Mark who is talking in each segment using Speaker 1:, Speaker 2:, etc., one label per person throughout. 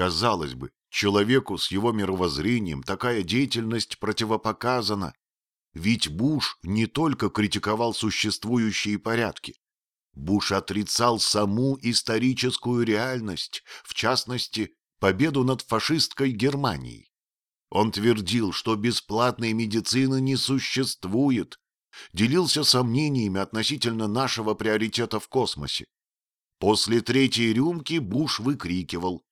Speaker 1: Казалось бы, человеку с его мировоззрением такая деятельность противопоказана. Ведь Буш не только критиковал существующие порядки. Буш отрицал саму историческую реальность, в частности, победу над фашистской Германией. Он твердил, что бесплатной медицины не существует, делился сомнениями относительно нашего приоритета в космосе. После третьей рюмки Буш выкрикивал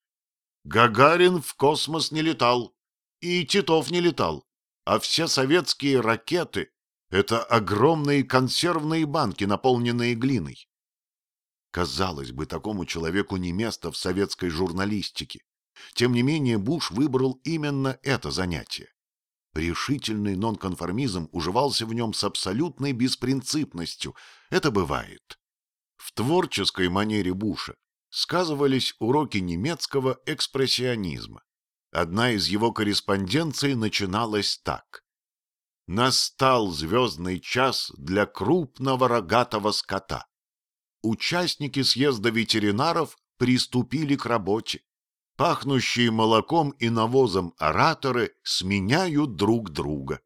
Speaker 1: «Гагарин в космос не летал, и Титов не летал, а все советские ракеты — это огромные консервные банки, наполненные глиной». Казалось бы, такому человеку не место в советской журналистике. Тем не менее, Буш выбрал именно это занятие. Решительный нонконформизм уживался в нем с абсолютной беспринципностью. Это бывает. В творческой манере Буша сказывались уроки немецкого экспрессионизма. Одна из его корреспонденций начиналась так. «Настал звездный час для крупного рогатого скота. Участники съезда ветеринаров приступили к работе пахнущие молоком и навозом ораторы сменяют друг друга.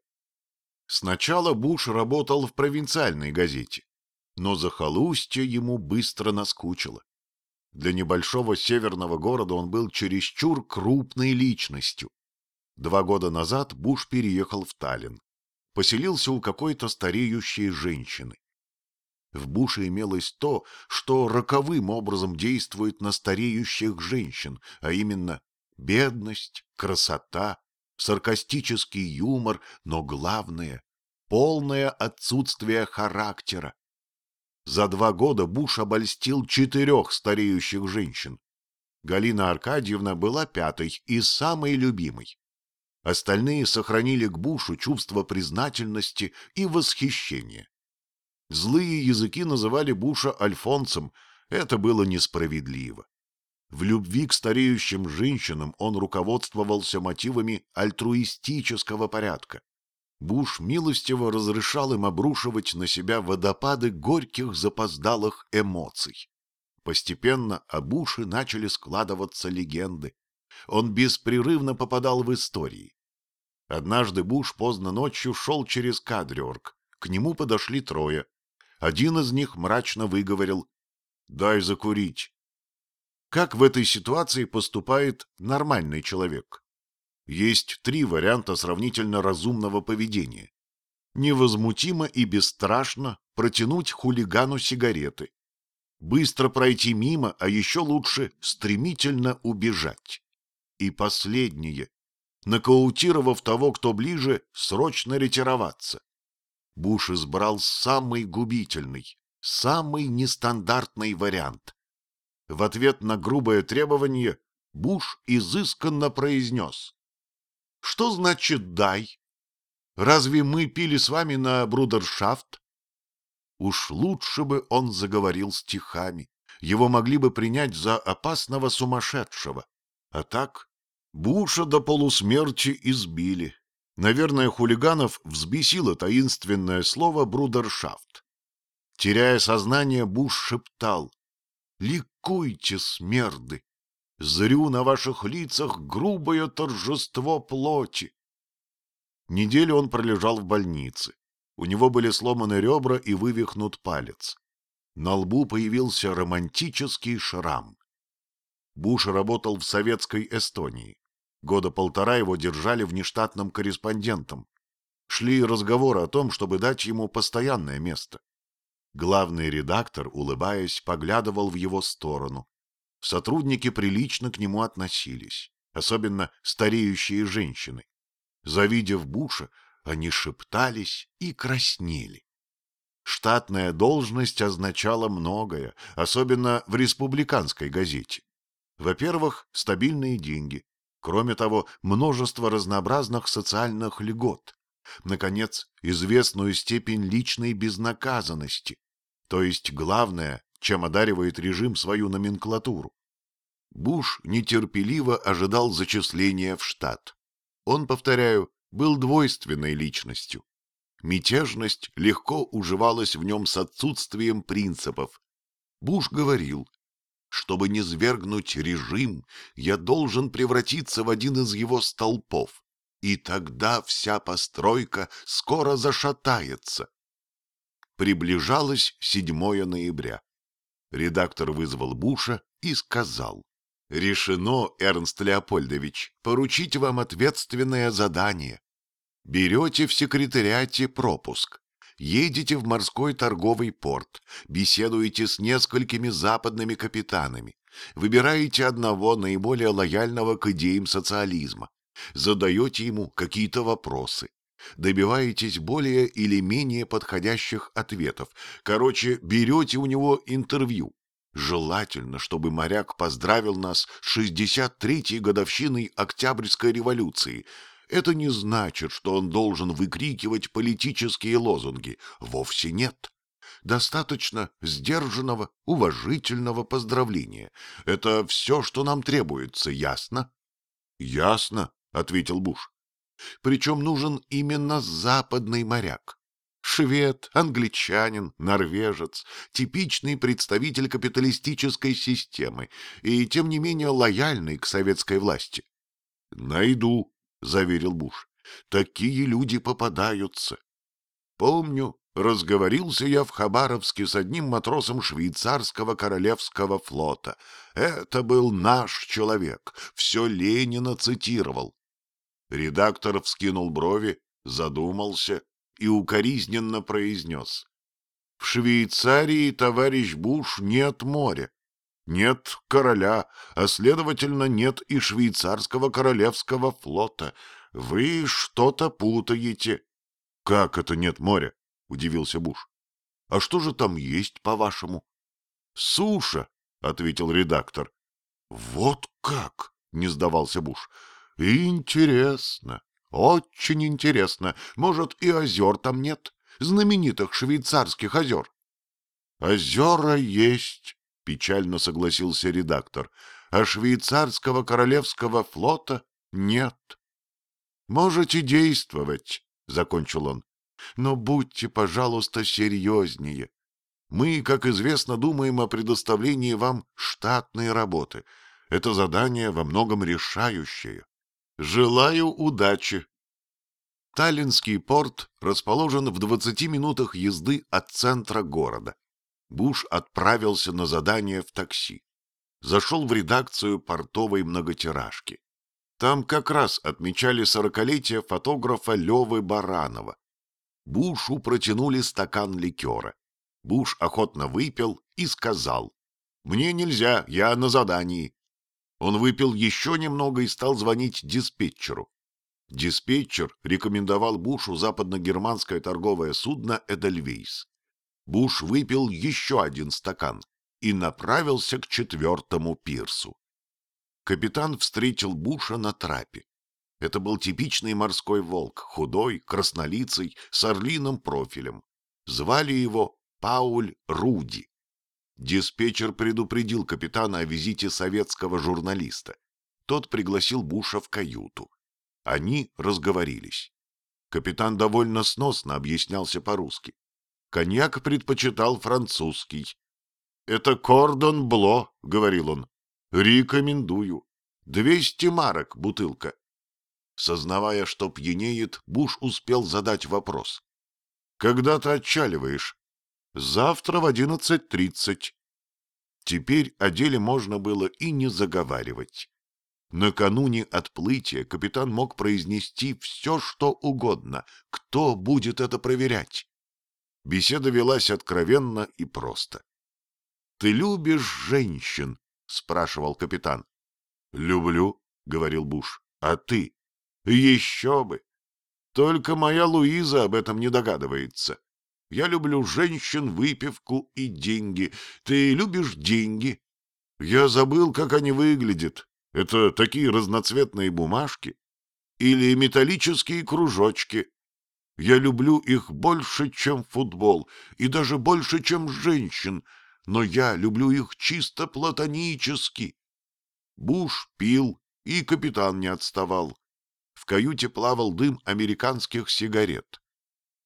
Speaker 1: Сначала Буш работал в провинциальной газете, но захолустье ему быстро наскучило. Для небольшого северного города он был чересчур крупной личностью. Два года назад Буш переехал в Таллин. Поселился у какой-то стареющей женщины. В Буше имелось то, что роковым образом действует на стареющих женщин, а именно бедность, красота, саркастический юмор, но главное — полное отсутствие характера. За два года Буш обольстил четырех стареющих женщин. Галина Аркадьевна была пятой и самой любимой. Остальные сохранили к Бушу чувство признательности и восхищения. Злые языки называли Буша Альфонсом. Это было несправедливо. В любви к стареющим женщинам он руководствовался мотивами альтруистического порядка. Буш милостиво разрешал им обрушивать на себя водопады горьких запоздалых эмоций. Постепенно о Буше начали складываться легенды. Он беспрерывно попадал в истории. Однажды Буш поздно ночью шел через Кадриорг. К нему подошли трое. Один из них мрачно выговорил «Дай закурить». Как в этой ситуации поступает нормальный человек? Есть три варианта сравнительно разумного поведения. Невозмутимо и бесстрашно протянуть хулигану сигареты. Быстро пройти мимо, а еще лучше стремительно убежать. И последнее. Нокаутировав того, кто ближе, срочно ретироваться. Буш избрал самый губительный, самый нестандартный вариант. В ответ на грубое требование Буш изысканно произнес. «Что значит «дай»? Разве мы пили с вами на брудершафт?» Уж лучше бы он заговорил стихами. Его могли бы принять за опасного сумасшедшего. А так Буша до полусмерти избили, Наверное, хулиганов взбесило таинственное слово «брудершафт». Теряя сознание, Буш шептал «Ликуйте, смерды! Зрю на ваших лицах грубое торжество плоти!» Неделю он пролежал в больнице. У него были сломаны ребра и вывихнут палец. На лбу появился романтический шрам. Буш работал в советской Эстонии. Года полтора его держали внештатным корреспондентом. Шли разговоры о том, чтобы дать ему постоянное место. Главный редактор, улыбаясь, поглядывал в его сторону. Сотрудники прилично к нему относились, особенно стареющие женщины. Завидев Буша, они шептались и краснели. Штатная должность означала многое, особенно в республиканской газете. Во-первых, стабильные деньги. Кроме того, множество разнообразных социальных льгот. Наконец, известную степень личной безнаказанности. То есть главное, чем одаривает режим свою номенклатуру. Буш нетерпеливо ожидал зачисления в штат. Он, повторяю, был двойственной личностью. Мятежность легко уживалась в нем с отсутствием принципов. Буш говорил, Чтобы не свергнуть режим, я должен превратиться в один из его столпов, и тогда вся постройка скоро зашатается. Приближалось 7 ноября. Редактор вызвал Буша и сказал. «Решено, Эрнст Леопольдович, поручить вам ответственное задание. Берете в секретариате пропуск, едете в морской торговый порт, беседуете с несколькими западными капитанами, выбираете одного наиболее лояльного к идеям социализма, задаете ему какие-то вопросы, добиваетесь более или менее подходящих ответов. Короче, берете у него интервью. Желательно, чтобы моряк поздравил нас с 63-й годовщиной Октябрьской революции. Это не значит, что он должен выкрикивать политические лозунги. Вовсе нет. Достаточно сдержанного, уважительного поздравления. Это все, что нам требуется, ясно? — Ясно, — ответил Буш. Причем нужен именно западный моряк. Швед, англичанин, норвежец, типичный представитель капиталистической системы и, тем не менее, лояльный к советской власти. — Найду, — заверил Буш. — Такие люди попадаются. Помню, разговорился я в Хабаровске с одним матросом швейцарского королевского флота. Это был наш человек, все Ленина цитировал. Редактор вскинул брови, задумался и укоризненно произнес. В Швейцарии, товарищ Буш, нет моря. Нет короля, а, следовательно, нет и швейцарского королевского флота. Вы что-то путаете. — Как это нет моря? — удивился Буш. — А что же там есть, по-вашему? — Суша, — ответил редактор. — Вот как? — не сдавался Буш. Интересно, очень интересно. Может, и озер там нет? Знаменитых швейцарских озер. Озера есть, печально согласился редактор, а швейцарского королевского флота нет. Можете действовать, закончил он. Но будьте, пожалуйста, серьезнее. Мы, как известно, думаем о предоставлении вам штатной работы. Это задание во многом решающее. Желаю удачи. Таллинский порт расположен в 20 минутах езды от центра города. Буш отправился на задание в такси. Зашел в редакцию портовой многотиражки. Там как раз отмечали сорокалетие фотографа Левы Баранова. Бушу протянули стакан ликера. Буш охотно выпил и сказал, «Мне нельзя, я на задании. Он выпил еще немного и стал звонить диспетчеру. Диспетчер рекомендовал Бушу западно-германское торговое судно «Эдельвейс». Буш выпил еще один стакан и направился к четвертому пирсу. Капитан встретил Буша на трапе. Это был типичный морской волк, худой, краснолицый, с орлиным профилем. Звали его Пауль Руди. Диспетчер предупредил капитана о визите советского журналиста. Тот пригласил Буша в каюту. Они разговорились. Капитан довольно сносно объяснялся по-русски. Коньяк предпочитал французский. — Это кордон Бло, — говорил он. — Рекомендую. Двести марок бутылка. Сознавая, что пьянеет, Буш успел задать вопрос. — Когда ты отчаливаешь? Завтра в одиннадцать тридцать. Теперь о деле можно было и не заговаривать. Накануне отплытия капитан мог произнести все, что угодно. Кто будет это проверять? Беседа велась откровенно и просто. — Ты любишь женщин? — спрашивал капитан. — Люблю, — говорил Буш. — А ты? — Еще бы! Только моя Луиза об этом не догадывается. Я люблю женщин, выпивку и деньги. Ты любишь деньги? Я забыл, как они выглядят. Это такие разноцветные бумажки или металлические кружочки. Я люблю их больше, чем футбол, и даже больше, чем женщин, но я люблю их чисто платонически. Буш пил, и капитан не отставал. В каюте плавал дым американских сигарет.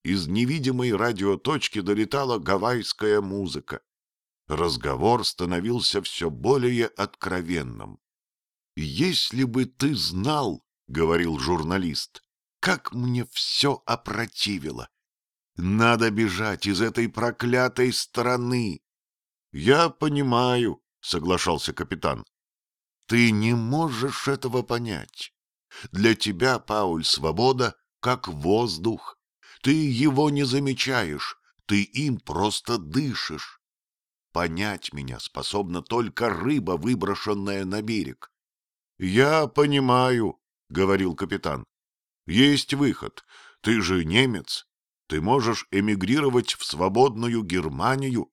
Speaker 1: Из невидимой радиоточки долетала гавайская музыка. Разговор становился все более откровенным. «Если бы ты знал, — говорил журналист, — как мне все опротивило! Надо бежать из этой проклятой страны!» «Я понимаю», — соглашался капитан. «Ты не можешь этого понять. Для тебя, Пауль, свобода как воздух. Ты его не замечаешь, ты им просто дышишь. Понять меня способна только рыба, выброшенная на берег. — Я понимаю, — говорил капитан. — Есть выход. Ты же немец. Ты можешь эмигрировать в свободную Германию.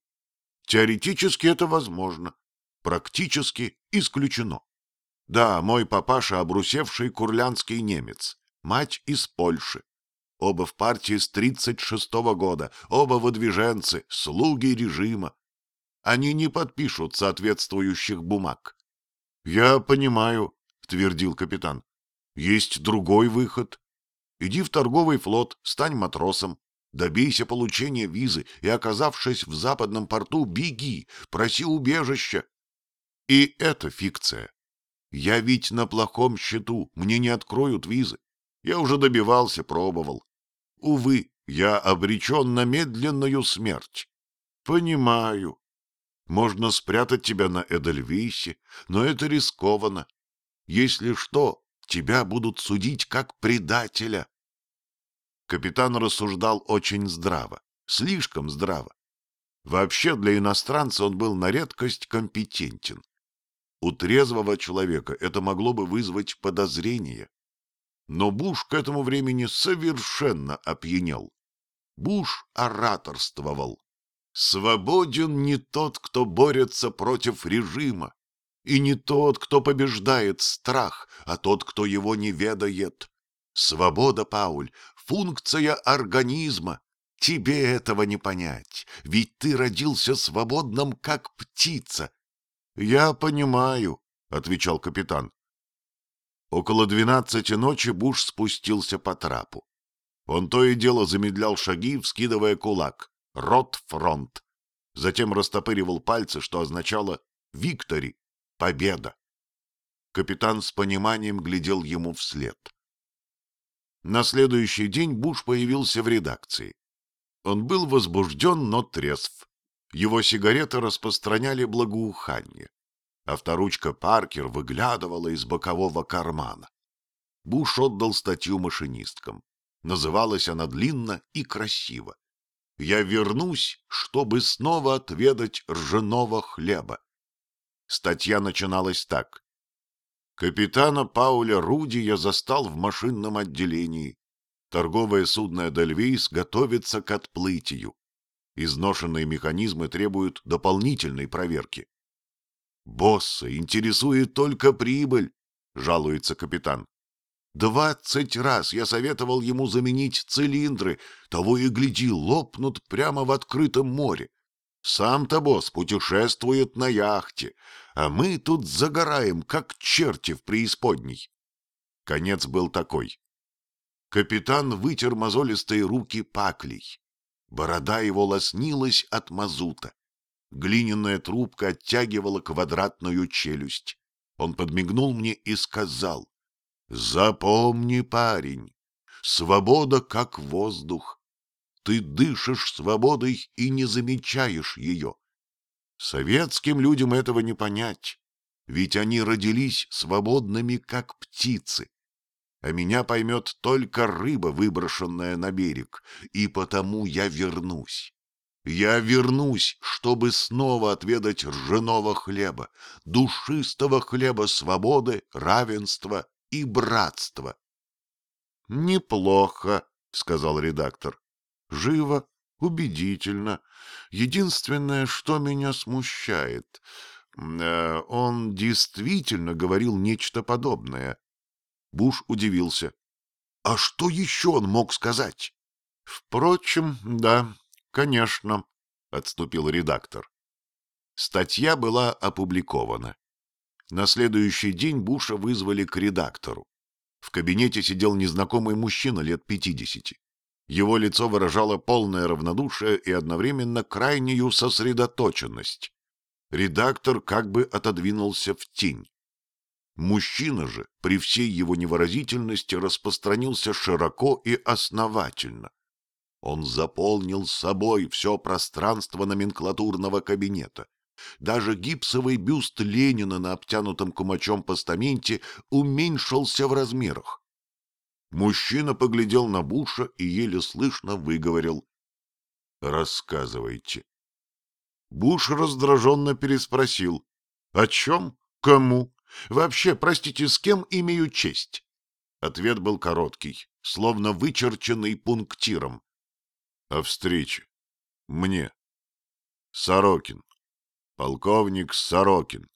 Speaker 1: Теоретически это возможно. Практически исключено. Да, мой папаша обрусевший курлянский немец, мать из Польши. Оба в партии с 36-го года, оба выдвиженцы, слуги режима. Они не подпишут соответствующих бумаг. — Я понимаю, — твердил капитан. — Есть другой выход. Иди в торговый флот, стань матросом, добейся получения визы и, оказавшись в западном порту, беги, проси убежища. И это фикция. Я ведь на плохом счету, мне не откроют визы. Я уже добивался, пробовал. Увы, я обречен на медленную смерть. Понимаю. Можно спрятать тебя на Эдельвисе, но это рискованно. Если что, тебя будут судить как предателя. Капитан рассуждал очень здраво, слишком здраво. Вообще для иностранца он был на редкость компетентен. У трезвого человека это могло бы вызвать подозрение. Но Буш к этому времени совершенно опьянел. Буш ораторствовал. Свободен не тот, кто борется против режима, и не тот, кто побеждает страх, а тот, кто его не ведает. Свобода, Пауль, функция организма. Тебе этого не понять, ведь ты родился свободным, как птица, — Я понимаю, — отвечал капитан. Около двенадцати ночи Буш спустился по трапу. Он то и дело замедлял шаги, вскидывая кулак. Рот фронт. Затем растопыривал пальцы, что означало «Виктори! Победа!». Капитан с пониманием глядел ему вслед. На следующий день Буш появился в редакции. Он был возбужден, но трезв. Его сигареты распространяли благоухание. Авторучка Паркер выглядывала из бокового кармана. Буш отдал статью машинисткам. Называлась она длинно и красиво. «Я вернусь, чтобы снова отведать ржаного хлеба». Статья начиналась так. Капитана Пауля Руди я застал в машинном отделении. Торговое судно «Эдельвейс» готовится к отплытию. Изношенные механизмы требуют дополнительной проверки. «Босса интересует только прибыль», — жалуется капитан. «Двадцать раз я советовал ему заменить цилиндры, того и гляди, лопнут прямо в открытом море. Сам-то босс путешествует на яхте, а мы тут загораем, как черти в преисподней». Конец был такой. Капитан вытер мозолистые руки паклей. Борода его лоснилась от мазута. Глиняная трубка оттягивала квадратную челюсть. Он подмигнул мне и сказал, «Запомни, парень, свобода как воздух. Ты дышишь свободой и не замечаешь ее. Советским людям этого не понять, ведь они родились свободными, как птицы а меня поймет только рыба, выброшенная на берег, и потому я вернусь. Я вернусь, чтобы снова отведать ржаного хлеба, душистого хлеба свободы, равенства и братства. — Неплохо, — сказал редактор. — Живо, убедительно. Единственное, что меня смущает, э, он действительно говорил нечто подобное. Буш удивился. А что еще он мог сказать? Впрочем, да, конечно, отступил редактор. Статья была опубликована. На следующий день Буша вызвали к редактору. В кабинете сидел незнакомый мужчина лет пятидесяти. Его лицо выражало полное равнодушие и одновременно крайнюю сосредоточенность. Редактор как бы отодвинулся в тень. Мужчина же, при всей его невыразительности, распространился широко и основательно. Он заполнил собой все пространство номенклатурного кабинета. Даже гипсовый бюст Ленина на обтянутом кумачом постаменте уменьшился в размерах. Мужчина поглядел на Буша и еле слышно выговорил «Рассказывайте». Буш раздраженно переспросил «О чем? Кому? Вообще, простите, с кем имею честь?» Ответ был короткий, словно вычерченный пунктиром. «О встрече. Мне. Сорокин. Полковник Сорокин».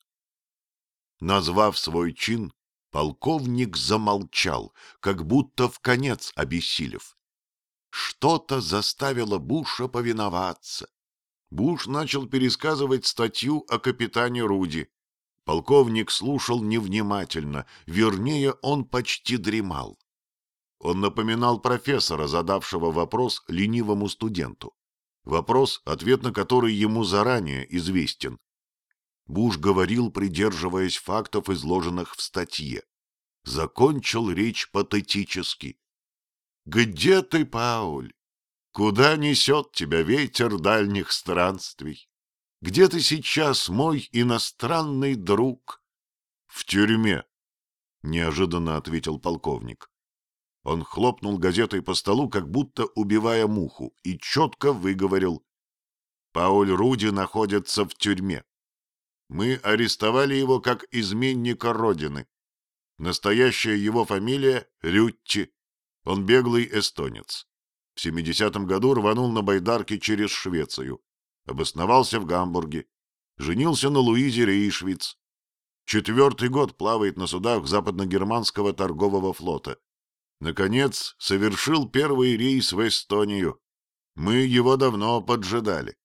Speaker 1: Назвав свой чин, полковник замолчал, как будто в конец обессилев. Что-то заставило Буша повиноваться. Буш начал пересказывать статью о капитане Руди. Полковник слушал невнимательно, вернее, он почти дремал. Он напоминал профессора, задавшего вопрос ленивому студенту. Вопрос, ответ на который ему заранее известен. Буш говорил, придерживаясь фактов, изложенных в статье. Закончил речь патетически. «Где ты, Пауль? Куда несет тебя ветер дальних странствий? Где ты сейчас, мой иностранный друг? В тюрьме, — неожиданно ответил полковник. Он хлопнул газетой по столу, как будто убивая муху, и четко выговорил. Пауль Руди находится в тюрьме. Мы арестовали его как изменника Родины. Настоящая его фамилия — Рютти. Он беглый эстонец. В 70-м году рванул на байдарке через Швецию. Обосновался в Гамбурге. Женился на Луизе Рейшвиц. Четвертый год плавает на судах западно-германского торгового флота. Наконец, совершил первый рейс в Эстонию. Мы его давно поджидали.